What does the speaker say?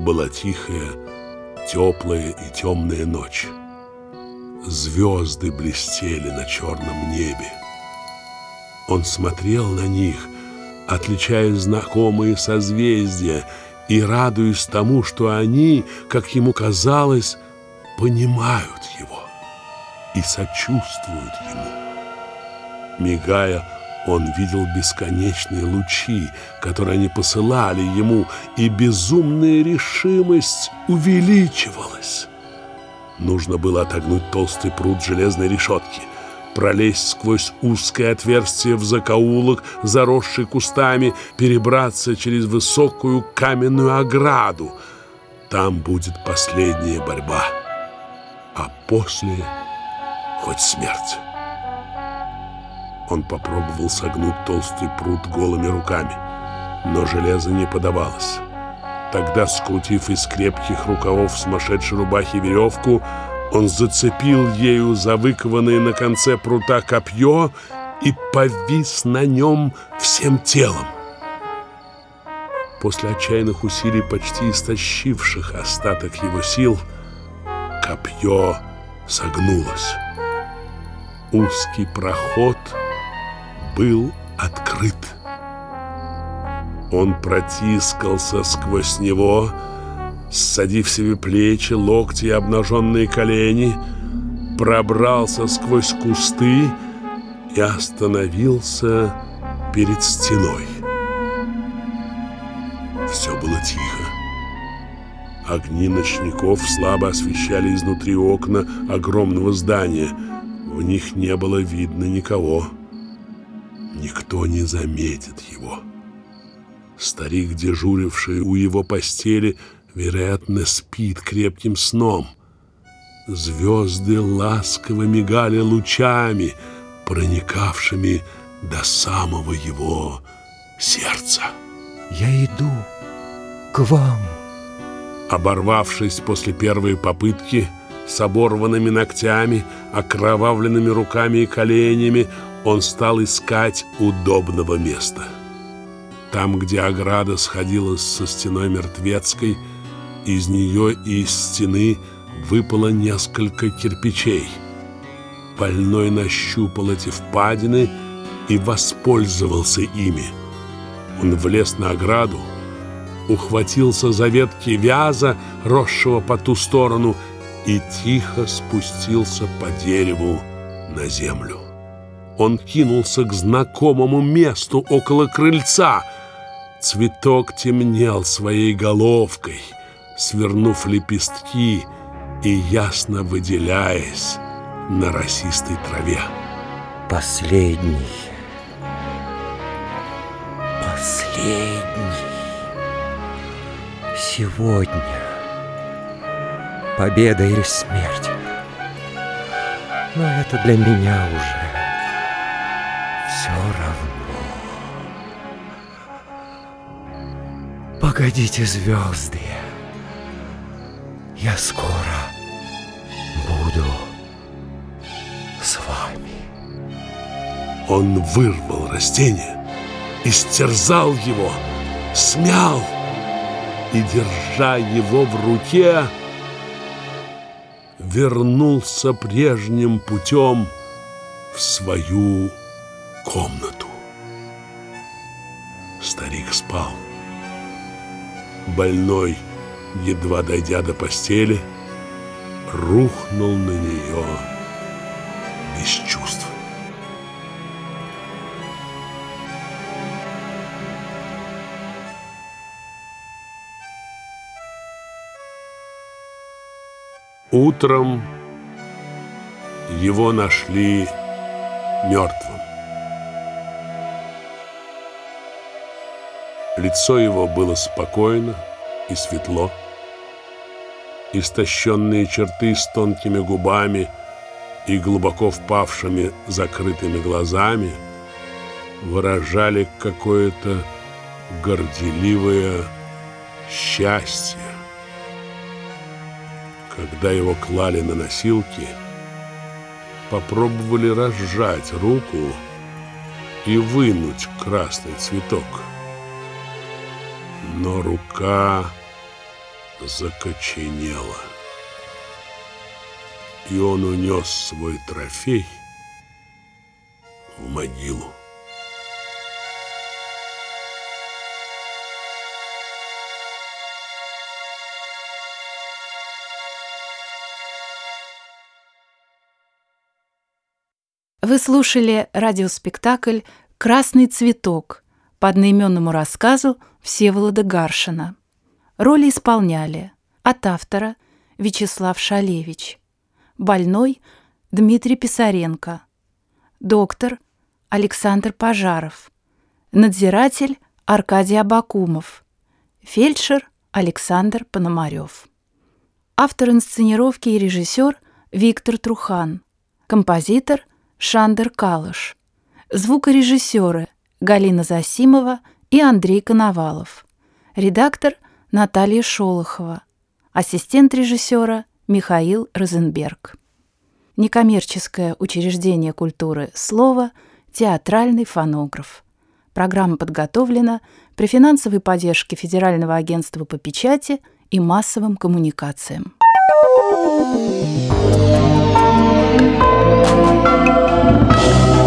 Была тихая, теплая и темная ночь. Звезды блестели на черном небе. Он смотрел на них, отличая знакомые созвездия и радуясь тому, что они, как ему казалось, понимают его и сочувствуют ему. Мигая, он видел бесконечные лучи, которые они посылали ему, и безумная решимость увеличивалась. Нужно было отогнуть толстый пруд железной решетки, пролезть сквозь узкое отверстие в закоулок, заросший кустами, перебраться через высокую каменную ограду. Там будет последняя борьба, а после хоть смерть. Он попробовал согнуть толстый пруд голыми руками, но железо не подавалось. Тогда, скрутив из крепких рукавов сумасшедшей рубахи веревку, он зацепил ею за выкованное на конце прута копье и повис на нем всем телом. После отчаянных усилий, почти истощивших остаток его сил, копье согнулось. Узкий проход был открыт. Он протискался сквозь него, ссадив себе плечи, локти и обнаженные колени, пробрался сквозь кусты и остановился перед стеной. Все было тихо. Огни ночников слабо освещали изнутри окна огромного здания. В них не было видно никого. Никто не заметит его. Старик, дежуривший у его постели, вероятно, спит крепким сном. Звезды ласково мигали лучами, проникавшими до самого его сердца. «Я иду к вам!» Оборвавшись после первой попытки, с оборванными ногтями, окровавленными руками и коленями, он стал искать удобного места. Там, где ограда сходилась со стеной мертвецкой, из нее и из стены выпало несколько кирпичей. Больной нащупал эти впадины и воспользовался ими. Он влез на ограду, ухватился за ветки вяза, росшего по ту сторону, и тихо спустился по дереву на землю. Он кинулся к знакомому месту около крыльца. Цветок темнел своей головкой, свернув лепестки и ясно выделяясь на росистой траве. Последний. Последний. Сегодня. Победа или смерть. Но это для меня уже все равно. Погодите, звезды. Я скоро буду с вами. Он вырвал растение, истерзал его, смял и, держа его в руке, вернулся прежним путем в свою комнату. Старик спал. Больной, едва дойдя до постели, рухнул на нее без чувств. Утром его нашли мертвым. Лицо его было спокойно и светло. Истощенные черты с тонкими губами и глубоко впавшими закрытыми глазами выражали какое-то горделивое счастье. Когда его клали на носилки, попробовали разжать руку и вынуть красный цветок но рука закоченела. И он унес свой трофей в могилу. Вы слушали радиоспектакль «Красный цветок» по одноименному рассказу Всеволода Гаршина. Роли исполняли от автора Вячеслав Шалевич, больной Дмитрий Писаренко, доктор Александр Пожаров, надзиратель Аркадий Абакумов, фельдшер Александр Пономарев. Автор инсценировки и режиссер Виктор Трухан, композитор Шандер Калыш, звукорежиссеры Галина Засимова и Андрей Коновалов. Редактор Наталья Шолохова. Ассистент режиссера Михаил Розенберг. Некоммерческое учреждение культуры «Слово» театральный фонограф. Программа подготовлена при финансовой поддержке Федерального агентства по печати и массовым коммуникациям. Thank you.